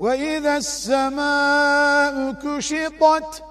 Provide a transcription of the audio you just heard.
وإذا السماء كشطت